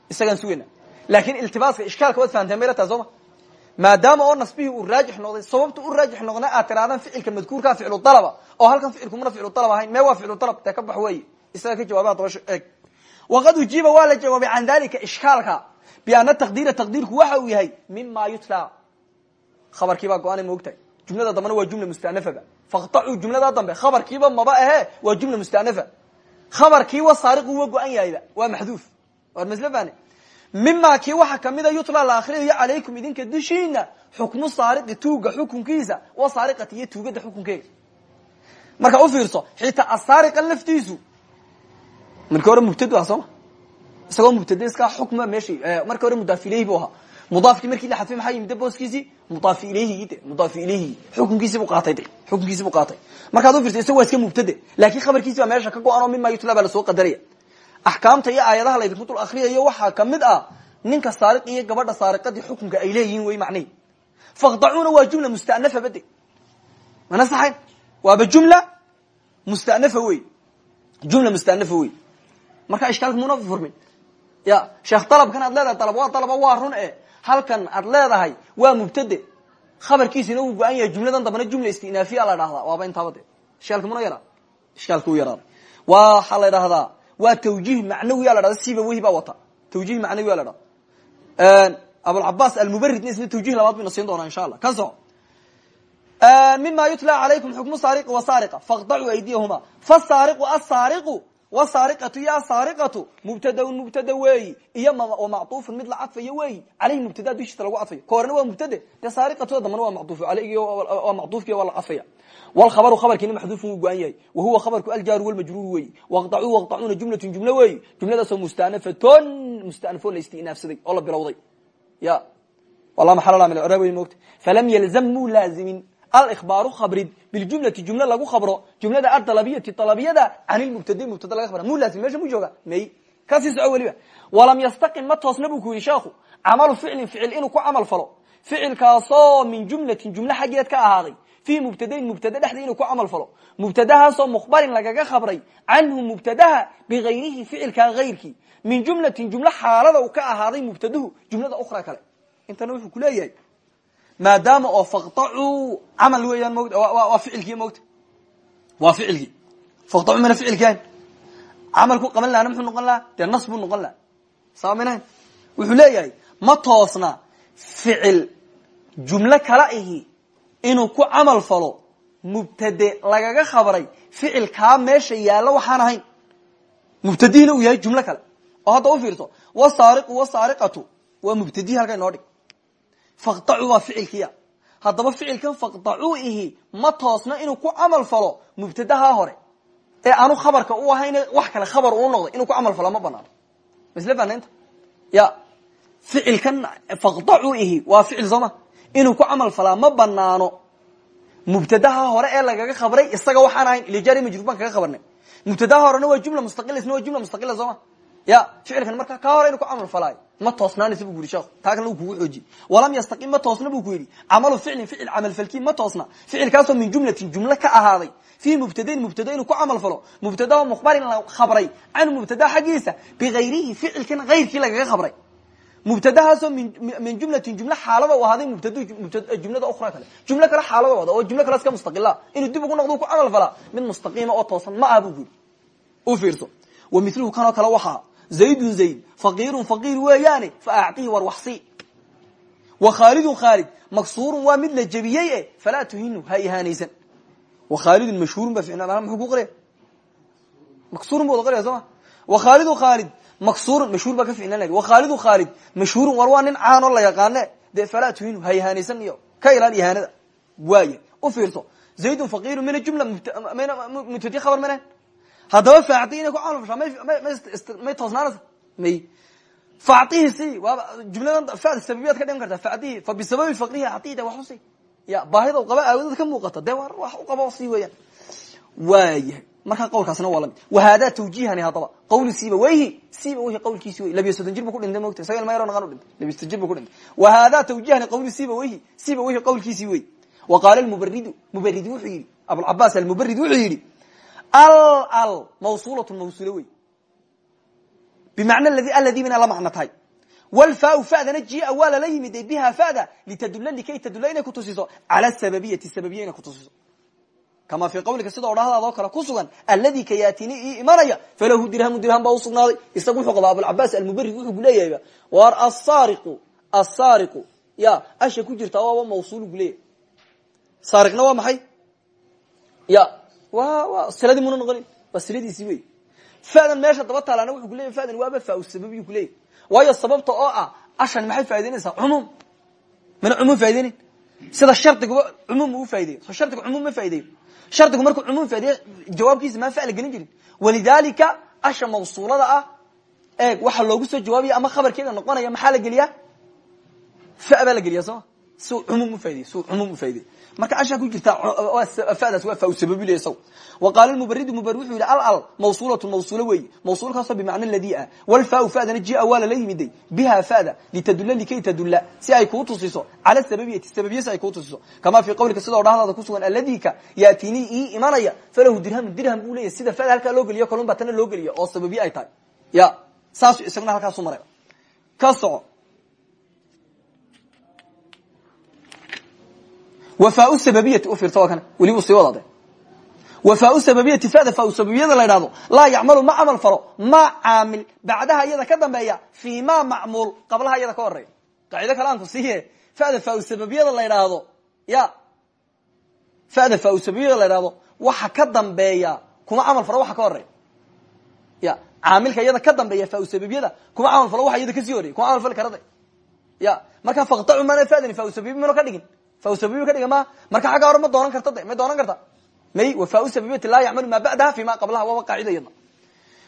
isagaan sugayna laakin iltibaaska ishkaalka waad fahamteen mayla taha soo ma maadaama oo nasbihii uu raajix noqday sababta u raajix noqna aad tirahdaan ficilka madkuurkaa ficlu dalaba oo halkan ficilkumuna ficlu dalab ahayn mee waa ficlu dalab dee ka bax weeye isaga ka jawaaba adaba eeg. Waqad ujiiba waa la jawaabay can dalika ishkaalka biana taqdiira taqdiirku waxa uu yahay mima yutla. Khabarkiibaa maogtahay jumlada dambena waa jumla mustanafaba faqtacuu jumlada dambe khabarkiiba maba ahe waa jumla mustanafa khabarkii wa saariqu wa go-an yahayba waa maxduuf. War masle mima kii waxa kamida yutla la akriyayo calaykum idinka dushiina xukmu saariqi tuuga xukunkiisa wa saariqati iyo tuugada xukunkeega marka ufiirso xitaa asaariqa laftiisu. Markii hore mubtad ah sooma. Isagoo mubtade iska xukma meesha markii hore mudaaf ilayhi bu ahaa. Markii la xadfay maxaa yimid booskiisii mudaaf ilayhigi de mudaaf ilayhigi xukunkiisi bu qaatay de xukunkiisi bu qaatay. Markaad ufiirso isaga waa iska mubtade laakin khabarkiisi baa meesha ka go-an oo mima yutla baa la soo qadaraya axkaamta iyo aayadaha laydinku dul akriyayo waxaa ka mid ah ninka saariq iyo gabadha saariqadii xukunka ay leeyihiin wey macnihi faqdacuuna waa jumla mustanafa bade mana saxayn waaba jumla mustanafa wey. Jumla mustanafa wey. Marka ishkaalka muna furmin. Ya sheekh dalabkan aad leedahay dalab waa dalaba waa run e halkan aad leedahay waa mubtade. Khabarkiisina uu go-an yahay jumladan dambana jumla istinaafiya la dhahdaa waaba intaaba de ishkaalka muna yaraa ishkaalka u yaraaday waxaa dhahdaa waa tawjiih macnawiya la dhahda siba wehi baa wata. Tawjiih macnawiya la dhahda abulcabaas almubaridna isna tawjih labaad bayna siin doonaa insha allah ka soco mima yutla calaykum xukmu saariqi wasaariqa faqdacuu aydiyahuma fasaariqu asaariqu wsaariqatu iyo asaariqatu mubtadaun mubtada weeyi iyo macطufun mid la cadfayo weeyi aleyhi mubtada dushiisa lagu cadfayo ka horena waa mubtade dee saariqatuda dambana waa macuf aleygi waa macduufki waa la cadfaya wlkhabaru khabarkiina maxduufun wuu go-an yahay. Wa huwa khabarku aljaaru walmajruur weeyi waqdacuu waqdacuuna jumlatun jumlo weeyi jumladaasoo mustanafatun mustanafo la istinaafsaday oo la bilowday. Ya. Wala maxal min craab wey moogta? Falam yalzam muu laazimin. Albaaru khabrid biljumlati jumle lagu khabro. Jumlada adalabiyati dalabiyada can lmubtadi mubtada laga khabra mu laazim meesha mu jooga? May. Kasii soco weliba. Walam yastaqim ma toosna buu ku yidhi sheekhu camalu ficlin ficil inuu ku camal falo. Ficilkaasoo min jumlatin jumle xaggeed ka ahaaday fii mubtadayn mubtade dhexda inuu ku camal falo mubtadahaasoo mukhbarin lagaga khabray canhu mubtadaha bigayrihi ficilkaa hayrkii min jumlatin jumle xaalada uu ka ahaaday mubtaduhu jumlada ukra kale intana wuxuu kuleeyahay maadaama oo faqطacuu camal weeyaan mot waa ficilkii mogta waa ficilkii faqطacuu mina ficilkian camalku qaban lahana muxuu noqon lahaa dee nas buu noqon laha saamaynhayn wuxuu leeyahay ma toosna ficil jumlo kala ihi inuu ku camal falo mubtade lagaga khabray ficilkaa meesha yaallo waxaan ahayn. Mubtadihiina uu yahay jumlo kale. Oo hadda u fiirso wasaariqu wasaariqatu. Waa mubtadihi halka inoo dhig. Faqdacuu waa ficilkiya haddaba ficilkan faqdacuu ihi ma toosna inuu ku camal falo mubtadaha hore. Ee aanu khabarka u ahayn wax kale khabar uu noqday inuu ku camal falo ma banaano masle banaynta ya ficilkan faqdacuu ihi ficil sooma inuu ku camal falaa ma banaano mubtadaha hore ee lagaga khabray isaga waxaan ahayn iljari majruur baan kaga khabarnay. Mubtadaha horena waa jumla mustaqila isna waa jumla mustaqila sooma ya ficilkan marka ka hore inu ku camal falaayo. Ma toosnaanaysa bu ku yidhi sheekhu taa kan lagu kugu xoojiye walam yastaqim ma toosna bu ku yidhi. Camalu ficlin ficil camal falkii ma toosna. Ficilkaasoo min jumlatin jumlo ka ahaaday. Fii mubtadayn mubtada inuu ku camal falo. Mubtadaho mukhbarin la khabray canhu mubtada xaggiisa bigayrihi ficilkan hayrkii lagaga khabray mubtadahaasoo min jumlatin jumlo xaalada u ahaaday mubtad jumlada ukra kale jumlo kale xaalada wada oo jumlo kale iska mustaqila inuu dib ugu noqdo ku camal falaa mid mustaqiima oo toosan ma aha bu ku yidhi u fiirso wa miluhu kanoo kale waxaa zaydun zayd faqiirun faqiir weeyaane fa acطihi war waxsi wa khaalidun khaalid maksuurun waa mid la jebiyey e falaa tuhinu ha ihaanaysan wa khaalidun mashhuurun ba muxuu ku qoraya maksuurun bu wada qoraya soo wa khaalidun khaalid maksuurun mashhuur baa ka ficnaan wa khaalidun khaalid mashhuurun war waa nin caanoo la yaqaane dee falaa tuhinu ha ihaanaysan iyo ka ilaal ihaanada waaya u fiirso zaydun faqiirun mina jumla mubtadi khabar mana haddaba faacti inay ku camal fashaa may toosnaanaysa may factihi si waaba jumladan fad sababiyaad ka dhigan kartaa factihi fa bisababi faqrihi actida wax usi ya baahida u qaba u waayahay markaa qawlkaasna waa la mid wahaadaa tawjihani haddaba. Qawli siiba weyhi siiba weyhi qawlkiisi wey labiyo soddon jir bu ku dhintay mogta isaga ilma yaro naqan dhintay. Labiyo soddon jir bu ku dhintay. Wahaadaa tawjihani qawli siiba weyhi siiba weyhi qawlkiisii wey wa qaala almubaridu mubarid wuxuu yidhi abulcabaas almubarid wuxuu yidhi al al mawsuulatun mawsuulo wey bimacna ladi aladi bina la macno tahay wlfaau fadana jia waa lala yimid biha fada litadula likay tadula inay kutusiso. Cala sababiyati sababiya inay kutusiso kama fii qawlika sida odhahdaadoo kale ku sugan aladi ka yaatini ii imanaya falahu dirhamu dirham baa usugnaaday isaga wuxuu qabaa abulcabaas almuberig wuxuu kuleeyahayba war asariqu asariqu ya asha ku jirta waaba mawsuul guleeyahy saariqna waa maxay ya wa siladii muna noqonin waa siladiisi wey fadan meesha daba taalaana wuxuu kuleyahy fadan waaba faa sababiyu kuleyahy waayo sababta oo ah ashan maxay faa'idaynaysaa sida shardigaba cumuum uu faa'ideyo so shardiga cumuum ma faa'ideeyo shardigu markuu cumuum faa'ideeyo jawaabkiisa maa fa la gelin jirin. Walidalika asha mawsuulada ah eeg waxaa loogu soo jawaabaya ama khabarkeeda noqonaya maxaa la geliyaa? Fa la geliya sooma marka ashaa ku jirta fadaas waa fa sababi le isaga wa qaala mubaridu mubari wuxuu yidhi al mawsuulatu mawsuulo weeyi mawsuulkaasoo bimacna ladii ah walfaau fadana jia waa lala yimiday biha fada litadula likay tadula si ay kuu tusiso cala sababiyati sababiye si ay kuu tusiso kama fii qawlika sidoo dhahdaada kusugan aladika yaatinii ii imanaya falahu dirhamu dirham buu leeyahy sida fada halkaa loo geliyo kalun baa tana loo geliya oo sababiye ay tahay ya saasu isaguna halkaasu maray ka soco wafaa sababiyati u fiirta waa kan weli buu sii wadaade wafaa sababiyati fada faa sababiyada la idhahdo laa yacmalu ma camal falo ma caamil bacdaha iyada ka dambeeya fii ma macmuul qablaha iyada ka horreeya qaacido kale aan ku siiye fada faa sababiyada la idhaahdo ya fada faa sababiyada la idhahdo waxa ka dambeeya kuma camal falo waxa ka horreeya ya caamilka iyada ka dambeeya faa sababiyada kuma camal falo waxa iyada ka sii horreeya kuma camal fali karada ya fasababiy ka dhiga ma marka xagga hore ma doonan karta de may doonan karta may wafaa sababiyati laa yacmalu ma bacdaha fi ma qablaha waaba qaacida iyadna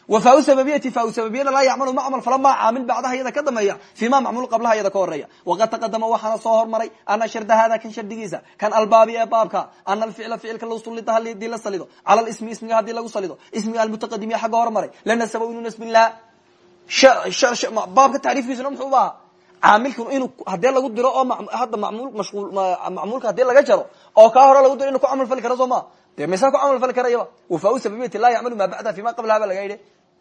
wafaa sababiyati faa sababiyada laa yacmalu ma camal fala ma caamil bacdaha iyada ka dambeeya fi ma macmuul qablaha iyada ka horreeya waqad taqadama waxaana soo hormaray ana sharda hada kan shardigiisa kan albaabi ee baabka ana alficla ficilka law sulida haddii la salido cala lismi ismiga haddii lagu salido ismiga almutaqadimiya xagga hormaray lanasaba inuu nasbin laha baabka tacriifkiisuna muxuu u ahaa caamilkan inuu hadee lagu diro oo hadda macmuulka haddii laga jaro oo kaa hore lagu diro inu ku camal fali karo soo ma? De maysaa ku camal fali karayaba wafaa sababiyati laa yacmalu ma bacdaha fima qablaha ba laga yidhi.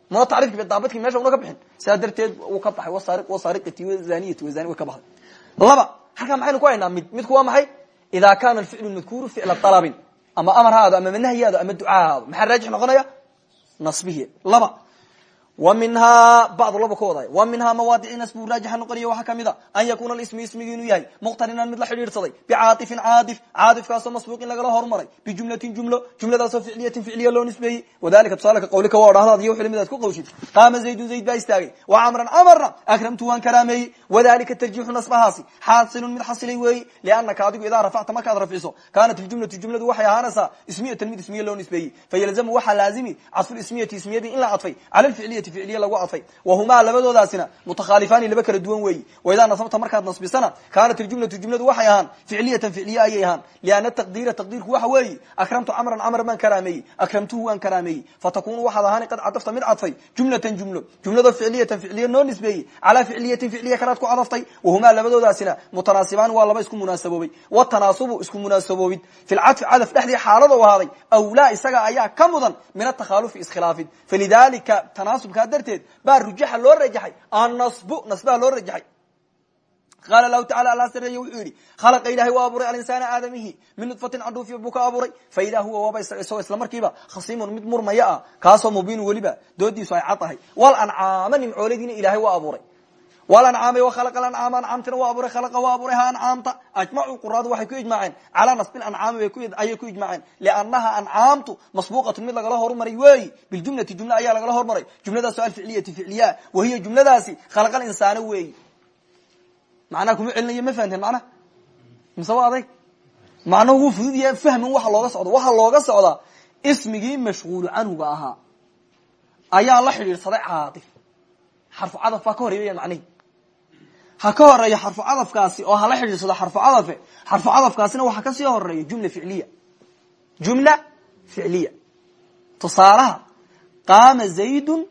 Mana tacriifki daabadki meesha una ka bixin. Sidaa darteed uu ka baxay. Wasari wasariqati wazaniyati wazani way ka baxday laba halkaa maxaynu ku haynaa mid midku waa maxay? Ida kana alficlu madkuru ficla dalabin ama amar ha aado ama manahyi aado ama ducaa ha aado maxaa raajix noqonaya? Nasbihi. Laba wa minhaa bacdu laba ka waday wa minhaa mawaadici nasbu raajixa noqonaya waxaa ka mid a an yakuna ismi ismigi inuu yahay muqtarinan mid la xidhiidhsaday bicaatifin caadif caadifkaasoo masbuuqin lagala hormaray bijumlatin jumlo jumladaasoo ficliyatin ficliya loo nisbeeyey. Wadalika tusaaleka qawlika waa odhahdaad iyo wixii lamidaad ku qawshid. Qaama zaydun zayd baa istaagay. Wa camran camarna akramtu waan karaameeyey. Wadalika tarjiixu nasbahaasi xaasilun mid xasilay weeyi liannaka adigu idaa rafacta markaad rafciso kaanat iljumlatu jumladu waxay ahaanaysaa ismiyatan mid ismiye loo nisbeeyey. Fayalzamu waxaa laazimi cadfu lficliyati ficliya lagu cadfay wahumaa labadoodaasina mutakhaalifaani laba kala duwan weeyi. Waidaa nasabta markaad nasbisana kaanat iljumlatu jumladu waxay ahaan ficliyatan ficliye ayay ahaan. Lianna taqdiira taqdiirku waxa weeyi akramtu camran camr baan karaameeyey akramtuhu waan karaameeyey fatakunu waxaad ahaani qad cadafta mid cadfay jumlatan jumlo. Jumladoo ficliyatan ficliye noo nisbeeyey calaa ficliyatin ficliya kalaad ku cadaftay. Wahumaa labadoodaasina mutanaasibaan waa laba isku munaasaboobay watanaasubu isku munaasaboobid fi lcadfi cadaf dhexdii xaalado ahaaday awlaa isaga ayaa ka mudan min atakhalufi iskhilaafid falidalika tanaasubkaa darteed baa rujaxa loo rajaxay annasbu nasbaha loo rajaxay. Qaala lahu tacala alla sareeye wuxuu yidhi khalaqa ilahay waa abuuray alinsaana aadamihi min nudfatin candhuufiya buu ka abuuray. Fa idaa huwa waaba isagoo isla markiiba khasiimun mid murmaya ah kaasoo mubiinu weliba doodiisu ay cad tahay. Wal ancaama nimcooladiina ilaahay waa abuuray walancaamay wakhalaqa lancaama ancaamtina waa abuuray khalaqa waa abuuray ha ancaamta ajmacu quraadu waxay ku ijmaaceen. Calaa nasbi lancaami ayay ku ijmaaceen. Liannaha ancaamtu masbuuqatun mid lagala horumaray weeyi biljumlati jumle ayaa lagala hormaray. Jumladaasoo alficliyati ficliya wahiya jumladaasi khalaqa insaana weeyi macnaha kuma celinayo ma fahamteen macnaha mise waa adag macnuhu wuu fudud yahay fahmin waxa looga socdo. Waxaa looga socdaa ismigii mashguulu canhuga ahaa. Ayaa la xidhiidhsaday caatif xarfu cadaf baa ka ha ka horreeya xarfu cadafkaasi oo hala xidhiidsado xarfu cadafe xarfu cadafkaasina waxaa ka sii horreeya jumla ficliya. Jumla ficliya. Tusaalaha qaama zaydun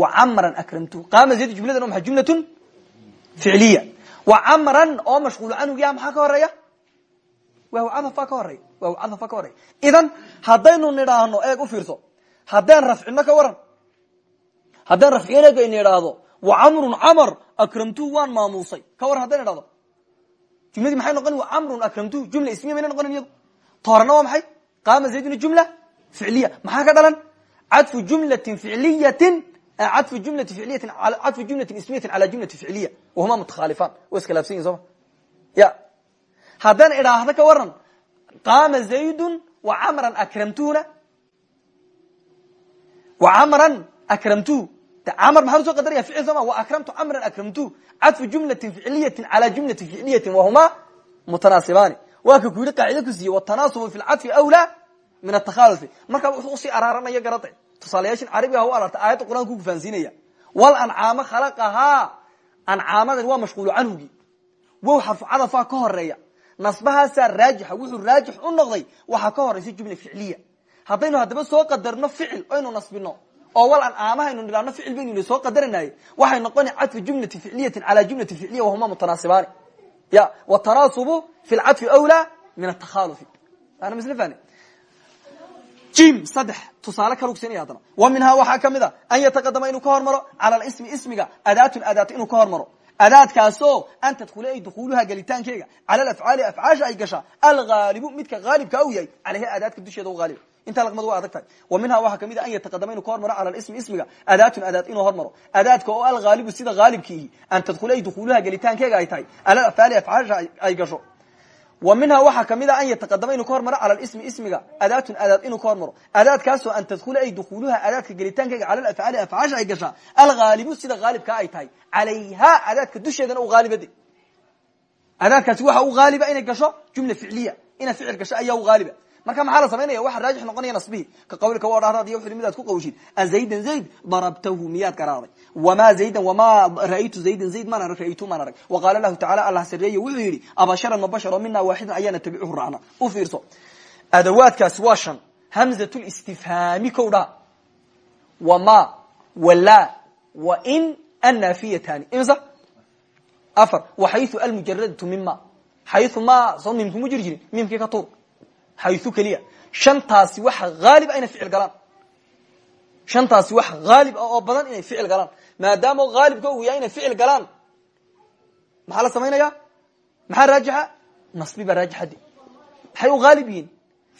wa camran akramtuhu qaama zaydun jumladan maxay? Jumlatun ficliya. Wa camran oo mashquulu canhugiya maxaa ka horreeya? Waaw cadaf ka horreeya. Waaw cadaf ka horreeya. Idan haddaynu nidhaahno eeg u fiirso. Haddaan rafcino ka waran. Haddaan rafciyaneega ina idhaahdo wa camrun camar akramtuhu waan maamuusay ka war haddayna idhahdo jumladii maxay noqon wa camrun akramtuhu jumla ismiya mayna noqonin iyado toorana waa maxay qaama zayduna jumla ficliya maxaa ka dhalan cadfu jumlatin ficliyatin cadfu jumlati ficliyatin cadfu jumlatin ismiyatin cala jumlati ficliya wahuma mutakhaalifaan wa iskhilaafsan yihiin soo ma ya haddaan idhaahdo ka waran qaama zaydun wa camran akramtuhuna wa camran akramtuhu camr maxaan u soo qadaraya ficil soo ma wa akramtu camran akramtuhu cadfu jumlatin ficliyatin cala jumlati ficliyatin wahuma mutanaasibaani waa ka ku yidhi qaacida ku siiye watanaasubu fi lcadfi awlaa min atakhalufi markaa wuxuu u sii araaranaya garada tusaalayaashin carabiga ha u alarta aayadda qur'anka ku gufaansiinaya wal ancaamo khalaqahaa ancaamadan waa mashquulu canhugii wow xarfu cadafaa ka horreeya nasbahaasaa raajixa wuxuu raajix u noqday waxaa ka horeysa jumla ficliya haddaynu oo wal ancaamahaynu nidhaano ficil baynu soo qadaranaye waxay noqona cadfu jumlati ficliyatin calaa jumlati ficliya wahuma mutanaasibaani ya wtanaasubu fi lcadfi wlaa min atakhalufi. Ana misle fahne jim saddex tusaale ka lugsinaya haddana. Wa minhaa waxaa ka mid a an yataqadama inuu ka hormaro cala lismi ismiga adaatun adaat inuu ka hormaro. Adaadkaasoo an tadkhula ay dukhuluha gelitaankeega. Cala alafcaali afcaasha ay gashaa algaalibu midka haalibka u yahay caleyha adaadka dusheeda u haaliba intaa laqmad waa adag tahay. Wa minhaa waxaa ka mid a an yataqadama inuu ka hormaro cala lismi ismiga adaatun adaat inuu hormaro. Adaadka oo algaalibu sida haalibkiihi an tadkhula ay dukhuluha gelitaankeega ay tahay. Cala alafcaali afcaasha ay gasho. Wa minhaa waxaa ka mid a an yataqadama inuu ka hormaro cala ismi ismiga adaatun adaad inuu ka hormaro. Adaadkaasoo an tadkhula ay dukhuluha adaadka gelitaankeyga cala alafcaali afcaasha ay gashaa. Algaalibu sida haalibkaa ay tahay. Calayha adaadka dusheedana u haalibade adaadkaasi waxa u haaliba inay gasho jumla ficliya. Inay ficil gasho ayaa u haaliba marka maxaa la samaynaya waxa raajix noqonaya nasbihi ka qawlika waa dhahdaad iyo wuxu midaad ku qawshid an zaydan zayd darabtahu miyaad garaaday wamaa zaydan wamaa ra'aytu zaydan zayd maan arag ra'aytu maan arag wa qaala lahu tacala allah sareeye wuxuu yidhi abasharan ma basharo mina waaxidan ayaana tabicuhu raacna u fiirso. Adawaadkaasi waa shan. Hamzat listifhaami kow dhaha wama wala wa in annaafiyatani imsa? Afar. Waxayu almujaradatu mima xayu ma soo mimkuma jiri jirin. Mimkii ka tuur xayu keliya shantaasi waxa haalib a inay ficil galaan. Shantaasi wax haalib ah oo badan inay ficil galaan. Maadaama haalibka uu yahay inay ficil galaan. Maxaa la samaynaya maxaa raajixa? Nasbi baa raajixa de maxay u haalib yihiin?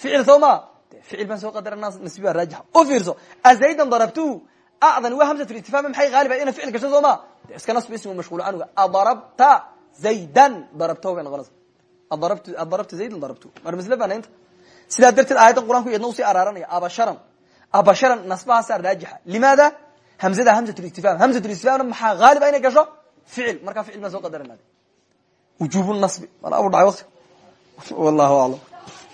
Ficil soo maa de ficil baan soo qadara nasbi baa raajixa. U fiirso azaydan darabtuhu acdani waa hamsat listifhaam maxay haalib ah inay ficil gasho soo maa de iska nasbi ismu mashhuul canhuga adarabta zaydan darabtahu bay noqonaysa. Adarabtu zaydan darabtu. Mar masle faanaynta sidaa darteed aayaddan qur'anku iyadna u sii araaranaya abasharan abasharan nasbahaasaa raajixa. Limaada? Hamzada hamzat listifham hamzat listifhamna maxaa haaliba inay gasho? Ficil. Markaa ficil baan soo qadarana wujuub nasbi. Wala abu dhacay waqti. Wallahu aclam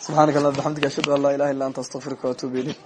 subxaanaka allah bixamdika ashhadu an laa ilaha illa anta astaqfiruka waatuubu ilayk